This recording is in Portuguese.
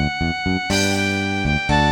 Música